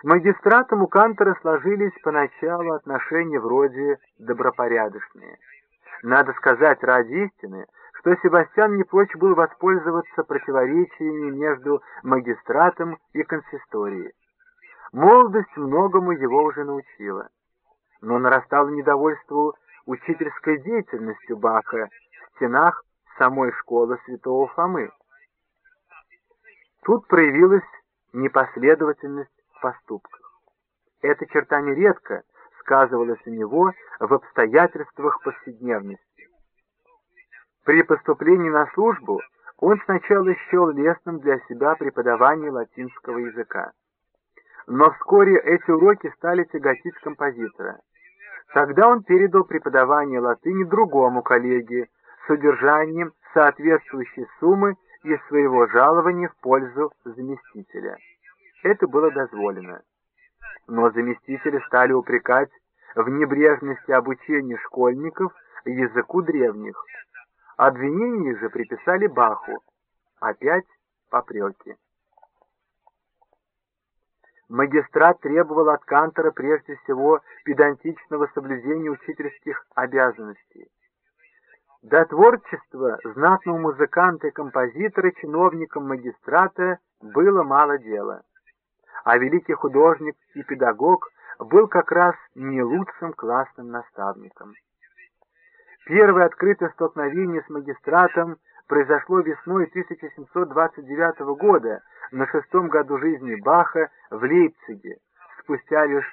С магистратом у Кантора сложились поначалу отношения вроде добропорядочные. Надо сказать ради истины, что Себастьян не прочь был воспользоваться противоречиями между магистратом и консисторией. Молодость многому его уже научила. Но нарастало недовольство учительской деятельностью Баха в стенах самой школы святого Фомы. Тут проявилась непоследовательность поступках. Эта черта нередко сказывалась у него в обстоятельствах повседневности. При поступлении на службу он сначала счел лестным для себя преподавание латинского языка. Но вскоре эти уроки стали тяготить композитора. Тогда он передал преподавание латыни другому коллеге с удержанием соответствующей суммы из своего жалования в пользу заместителя. Это было дозволено. Но заместители стали упрекать в небрежности обучения школьников языку древних. Обвинение же приписали Баху. Опять попреки. Магистрат требовал от Кантора прежде всего педантичного соблюдения учительских обязанностей. До творчества знатного музыканта и композитора чиновникам магистрата было мало дела. А великий художник и педагог был как раз не лучшим классным наставником. Первое открытое столкновение с магистратом произошло весной 1729 года, на шестом году жизни Баха в Лейпциге, спустя лишь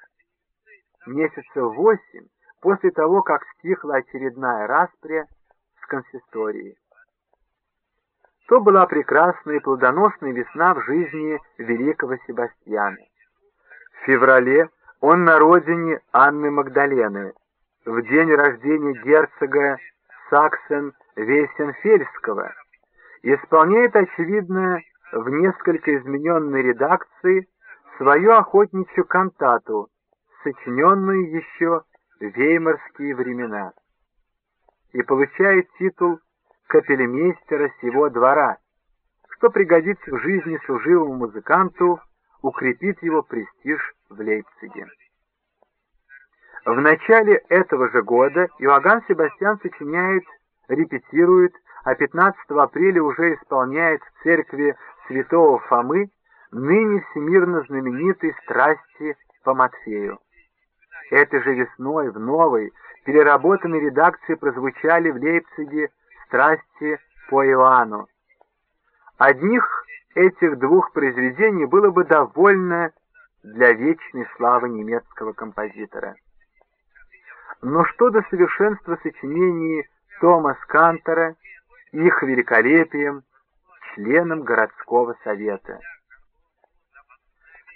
месяцев восемь после того, как стихла очередная распря с консисторией. То была прекрасная и плодоносная весна в жизни великого Себастьяна. В феврале он на родине Анны Магдалены, в день рождения герцога Саксен-Вейсенфельского, исполняет, очевидно, в несколько измененной редакции свою охотничью кантату, сочиненную еще в веймарские времена, и получает титул капельмейстера сего двора, что пригодится в жизни служивому музыканту, укрепит его престиж в Лейпциге. В начале этого же года Иоганн Себастьян сочиняет, репетирует, а 15 апреля уже исполняет в церкви святого Фомы ныне всемирно знаменитой страсти по Матфею. Этой же весной в новой, переработанной редакции прозвучали в Лейпциге страсти по Иоанну. Одних этих двух произведений было бы довольно для вечной славы немецкого композитора. Но что до совершенства сочинений Томас Кантера, их великолепием, членом городского совета.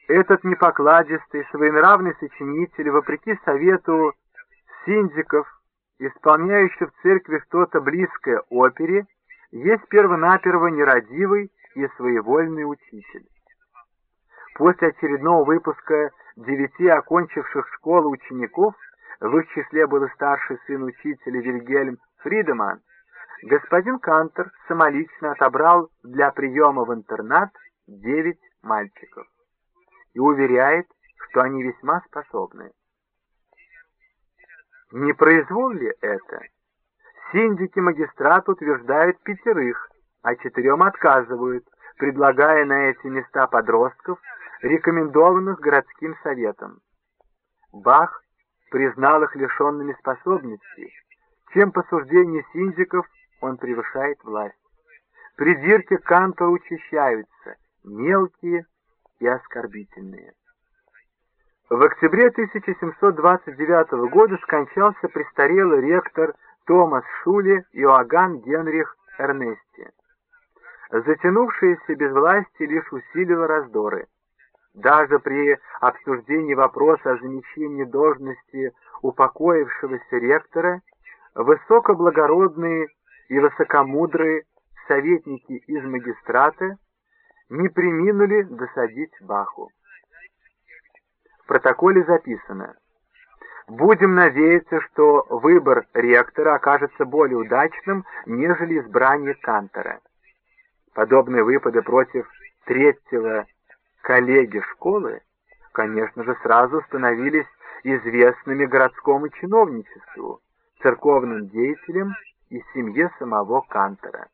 Этот непокладистый, своенравный сочинитель, вопреки совету синдиков, исполняющий в церкви что-то близкое опере, есть первонаперво нерадивый и своевольный учитель. После очередного выпуска девяти окончивших школу учеников, в их числе был и старший сын учителя Вильгельм Фридеман, господин Кантер самолично отобрал для приема в интернат девять мальчиков и уверяет, что они весьма способны. Не произвол ли это? Синдики магистрат утверждают пятерых, а четырем отказывают, предлагая на эти места подростков, рекомендованных городским советом. Бах признал их лишенными способностей, чем по суждению синдиков он превышает власть. Придирки Канта учащаются, мелкие и оскорбительные. В октябре 1729 года скончался престарелый ректор Томас Шуле Иоганн Генрих Эрнести. Затянувшееся безвластие лишь усилило раздоры. Даже при обсуждении вопроса о замещении должности упокоившегося ректора высокоблагородные и высокомудрые советники из магистрата не приминули досадить Баху. Протоколе записано «Будем надеяться, что выбор ректора окажется более удачным, нежели избрание Кантора». Подобные выпады против третьего коллеги школы конечно же, сразу становились известными городскому чиновничеству, церковным деятелям и семье самого Кантера.